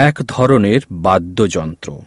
এক ধরনের বাদ্যযন্ত্র।